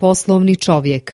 Poslovni čovjek.